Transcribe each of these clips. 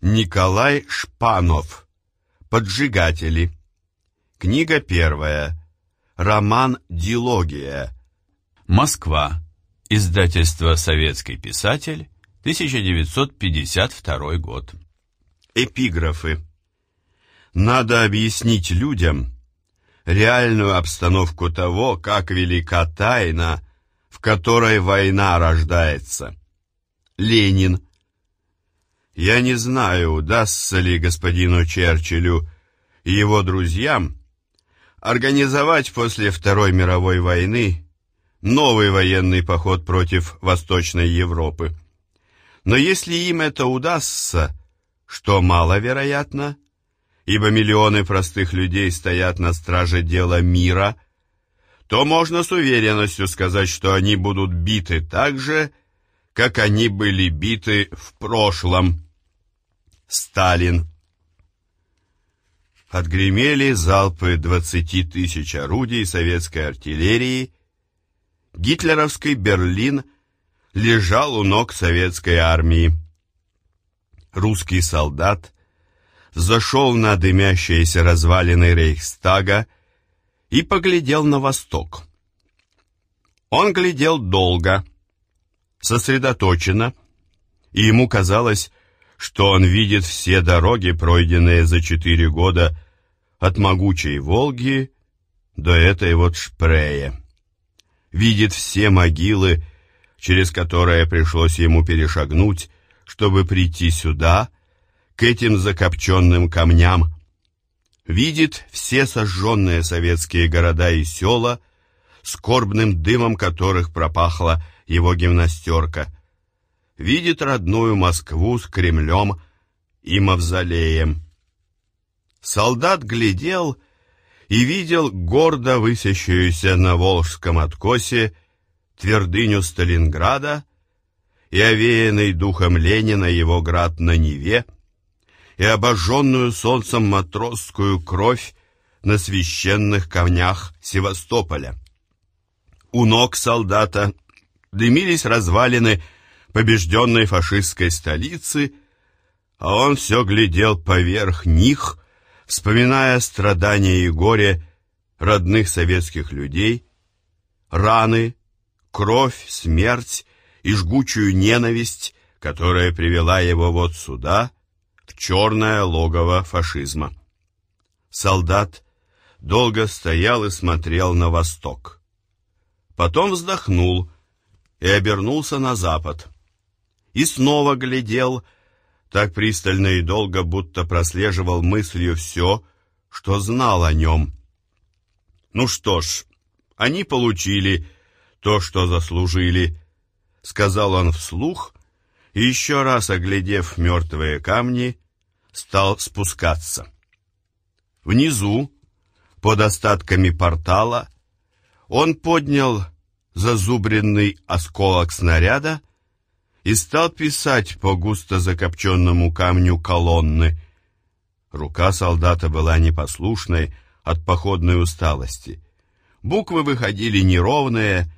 Николай Шпанов. Поджигатели. Книга первая. Роман «Дилогия». Москва. Издательство «Советский писатель», 1952 год. Эпиграфы. Надо объяснить людям реальную обстановку того, как велика тайна, в которой война рождается. Ленин. Я не знаю, удастся ли господину Черчиллю и его друзьям организовать после Второй мировой войны новый военный поход против Восточной Европы. Но если им это удастся, что маловероятно, ибо миллионы простых людей стоят на страже дела мира, то можно с уверенностью сказать, что они будут биты так же, как они были биты в прошлом. Сталин. Отгремели залпы 20 тысяч орудий советской артиллерии. Гитлеровский Берлин лежал у ног советской армии. Русский солдат зашел на дымящиеся развалины Рейхстага и поглядел на восток. Он глядел долго, сосредоточенно, и ему казалось, что он видит все дороги, пройденные за четыре года от могучей Волги до этой вот Шпрея. Видит все могилы, через которые пришлось ему перешагнуть, чтобы прийти сюда, к этим закопченным камням. Видит все сожженные советские города и села, скорбным дымом которых пропахла его гимнастерка — видит родную Москву с Кремлем и мавзолеем. Солдат глядел и видел гордо высящуюся на Волжском откосе твердыню Сталинграда и овеянный духом Ленина его град на Неве, и обожженную солнцем матросскую кровь на священных камнях Севастополя. У ног солдата дымились развалины побежденной фашистской столицы, а он все глядел поверх них, вспоминая страдания и горе родных советских людей, раны, кровь, смерть и жгучую ненависть, которая привела его вот сюда, в черное логово фашизма. Солдат долго стоял и смотрел на восток. Потом вздохнул и обернулся на запад и снова глядел, так пристально и долго, будто прослеживал мыслью все, что знал о нем. Ну что ж, они получили то, что заслужили, сказал он вслух, и еще раз оглядев мертвые камни, стал спускаться. Внизу, под остатками портала, он поднял зазубренный осколок снаряда и стал писать по густо закопченному камню колонны. Рука солдата была непослушной от походной усталости. Буквы выходили неровные,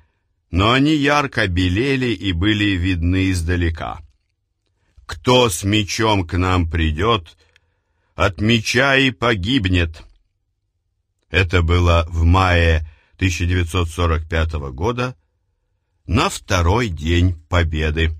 но они ярко белели и были видны издалека. «Кто с мечом к нам придет, от меча и погибнет». Это было в мае 1945 года, на второй день Победы.